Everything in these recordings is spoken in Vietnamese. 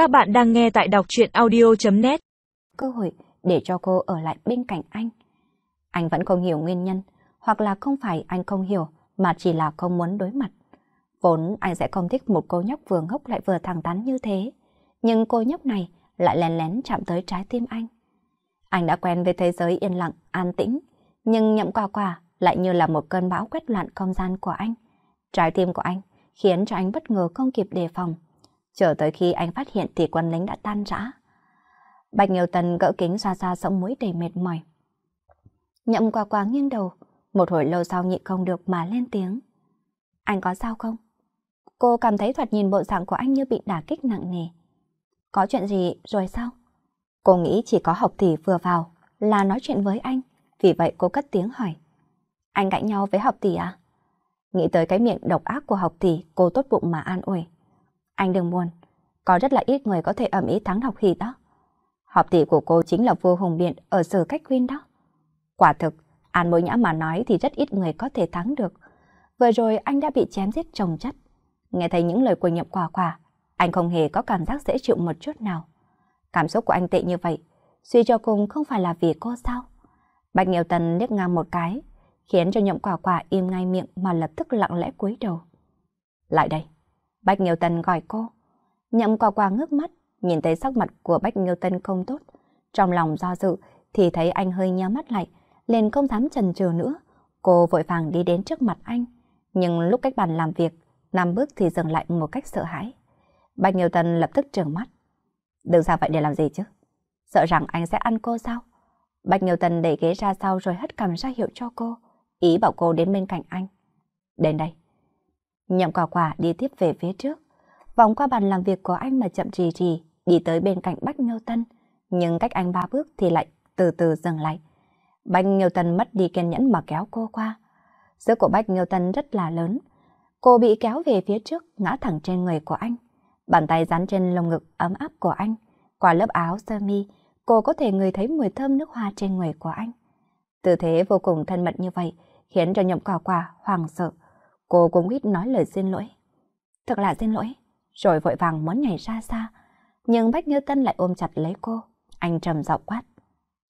Các bạn đang nghe tại đọc truyện audio.net Cơ hội để cho cô ở lại bên cạnh anh. Anh vẫn không hiểu nguyên nhân, hoặc là không phải anh không hiểu, mà chỉ là không muốn đối mặt. Vốn anh sẽ không thích một cô nhóc vừa ngốc lại vừa thẳng thắn như thế. Nhưng cô nhóc này lại lén lén chạm tới trái tim anh. Anh đã quen với thế giới yên lặng, an tĩnh, nhưng nhậm quà quà lại như là một cơn bão quét loạn không gian của anh. Trái tim của anh khiến cho anh bất ngờ không kịp đề phòng. Chờ tới khi anh phát hiện thì quân lính đã tan rã. Bạch Nghiêu Tần gỡ kính ra ra sống mũi đầy mệt mỏi. Nhậm qua quà nghiêng đầu, một hồi lâu sau nhịn không được mà lên tiếng. Anh có sao không? Cô cảm thấy thoạt nhìn bộ dạng của anh như bị đả kích nặng nề. Có chuyện gì rồi sao? Cô nghĩ chỉ có học tỷ vừa vào là nói chuyện với anh, vì vậy cô cất tiếng hỏi. Anh cãi nhau với học tỷ à? Nghĩ tới cái miệng độc ác của học tỷ, cô tốt bụng mà an ủi. Anh đừng buồn, có rất là ít người có thể ẩm ý thắng học hỷ đó. Học tỷ của cô chính là vua hùng biện ở sở cách quyên đó. Quả thực, An Bối Nhã mà nói thì rất ít người có thể thắng được. Vừa rồi anh đã bị chém giết trồng chất. Nghe thấy những lời của nhậm quả quả, anh không hề có cảm giác dễ chịu một chút nào. Cảm xúc của anh tệ như vậy, suy cho cùng không phải là vì cô sao? Bạch Nghiêu Tần liếc ngang một cái, khiến cho nhậm quả quả im ngay miệng mà lập tức lặng lẽ cúi đầu. Lại đây. Bạch Nghiêu Tần gọi cô. Nhậm quả quả ngước mắt, nhìn thấy sắc mặt của Bạch Nghiêu Tần không tốt. Trong lòng do dự thì thấy anh hơi nhắm mắt lại, liền không dám chần chừ nữa. Cô vội vàng đi đến trước mặt anh. Nhưng lúc cách bàn làm việc, năm bước thì dừng lại một cách sợ hãi. Bạch Nghiêu Tần lập tức trừng mắt. Đừng ra vậy để làm gì chứ? Sợ rằng anh sẽ ăn cô sao? Bạch Nghiêu Tần đẩy ghế ra sau rồi hất cằm ra hiệu cho cô. Ý bảo cô đến bên cạnh anh. Đến đây. Nhậm quả quả đi tiếp về phía trước. Vòng qua bàn làm việc của anh mà chậm trì trì, đi tới bên cạnh Bách Nghiêu Tân. Nhưng cách anh ba bước thì lại từ từ dừng lại. Bách Nghiêu Tân mất đi kiên nhẫn mà kéo cô qua. Sức của Bách Nghiêu Tân rất là lớn. Cô bị kéo về phía trước, ngã thẳng trên người của anh. Bàn tay dán trên lồng ngực ấm áp của anh. Qua lớp áo sơ mi, cô có thể ngửi thấy mùi thơm nước hoa trên người của anh. Tư thế vô cùng thân mật như vậy, khiến cho nhậm quả quả hoàng sợ. Cô cũng ít nói lời xin lỗi. Thật là xin lỗi. Rồi vội vàng muốn nhảy ra xa. Nhưng Bách Như Tân lại ôm chặt lấy cô. Anh trầm giọng quát.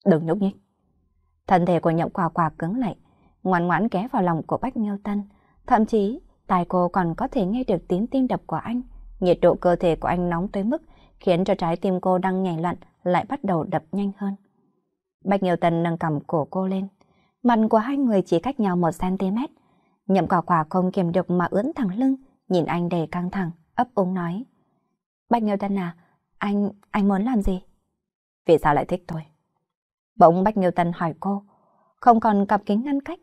Đừng nhúc nhích. Thân thể của nhậm quả quả cứng lại. Ngoan ngoãn ghé vào lòng của Bách Như Tân. Thậm chí, tai cô còn có thể nghe được tiếng tim đập của anh. Nhiệt độ cơ thể của anh nóng tới mức khiến cho trái tim cô đang nhảy loạn lại bắt đầu đập nhanh hơn. Bạch Nhiều Tần nâng cầm cổ cô lên. Mặt của hai người chỉ cách nhau một cm. Nhậm quả quả không kiềm được mà ướn thẳng lưng, nhìn anh đầy căng thẳng, ấp úng nói. Bạch Nghiêu Tân à, anh, anh muốn làm gì? Vì sao lại thích tôi? Bỗng Bạch Nghiêu Tân hỏi cô, không còn cặp kính ngăn cách,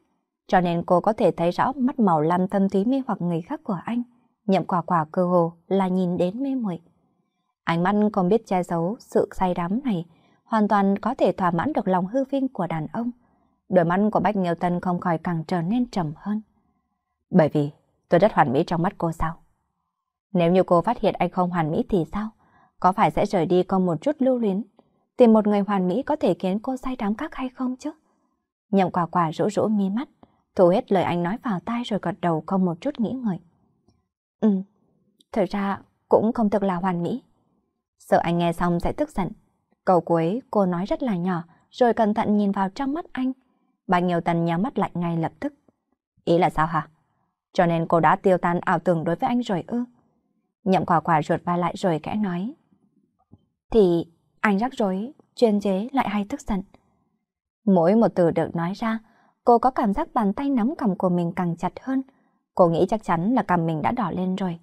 cho nên cô có thể thấy rõ mắt màu lam thâm thúy mê hoặc người khác của anh. Nhậm quả quả cơ hồ là nhìn đến mê muội. Ánh mắt còn biết che giấu sự say đắm này, hoàn toàn có thể thỏa mãn được lòng hư vinh của đàn ông. Đôi mắt của Bách Nghiêu Tân không khỏi càng trở nên trầm hơn. Bởi vì tôi rất hoàn mỹ trong mắt cô sao? Nếu như cô phát hiện anh không hoàn mỹ thì sao? Có phải sẽ rời đi con một chút lưu luyến? Tìm một người hoàn mỹ có thể khiến cô say đắm các hay không chứ? Nhậm quả quả rũ rũ mi mắt, thu hết lời anh nói vào tai rồi gật đầu không một chút nghĩ ngợi. Ừ, thực ra cũng không thực là hoàn mỹ. Sợ anh nghe xong sẽ tức giận. Câu cuối cô nói rất là nhỏ, rồi cẩn thận nhìn vào trong mắt anh. Bà Nhiều Tần nhắm mắt lại ngay lập tức. Ý là sao hả? Cho nên cô đã tiêu tan ảo tưởng đối với anh rồi ư? Nhậm quả quả ruột vai lại rồi kẽ nói. Thì anh rắc rối, chuyên chế lại hay tức giận. Mỗi một từ được nói ra, cô có cảm giác bàn tay nắm cầm của mình càng chặt hơn. Cô nghĩ chắc chắn là cầm mình đã đỏ lên rồi.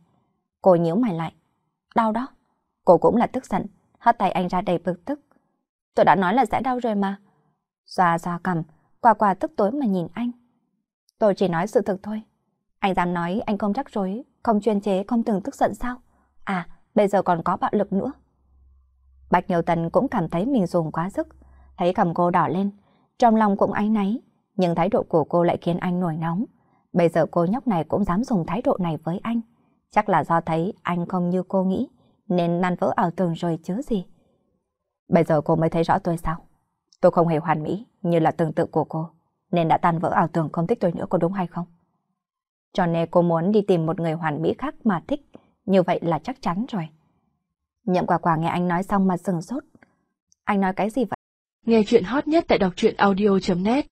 Cô nhíu mày lại. Đau đó. Cô cũng là tức giận, hất tay anh ra đầy bực tức. Tôi đã nói là sẽ đau rồi mà. Xoa xoa cầm, quả quả tức tối mà nhìn anh. Tôi chỉ nói sự thực thôi. Anh dám nói anh không rắc rối, không chuyên chế, không từng tức giận sao? À, bây giờ còn có bạo lực nữa. Bạch Nhiều Tần cũng cảm thấy mình dùng quá sức, thấy cầm cô đỏ lên, trong lòng cũng áy náy, nhưng thái độ của cô lại khiến anh nổi nóng. Bây giờ cô nhóc này cũng dám dùng thái độ này với anh. Chắc là do thấy anh không như cô nghĩ, nên năn vỡ ảo tưởng rồi chứ gì. Bây giờ cô mới thấy rõ tôi sao? Tôi không hề hoàn mỹ như là tưởng tượng của cô, nên đã tan vỡ ảo tưởng không thích tôi nữa có đúng hay không? Cho nên cô muốn đi tìm một người hoàn mỹ khác mà thích, như vậy là chắc chắn rồi. Nhậm quả quả nghe anh nói xong mà sừng sốt. Anh nói cái gì vậy? Nghe chuyện hot nhất tại đọc truyện audio.net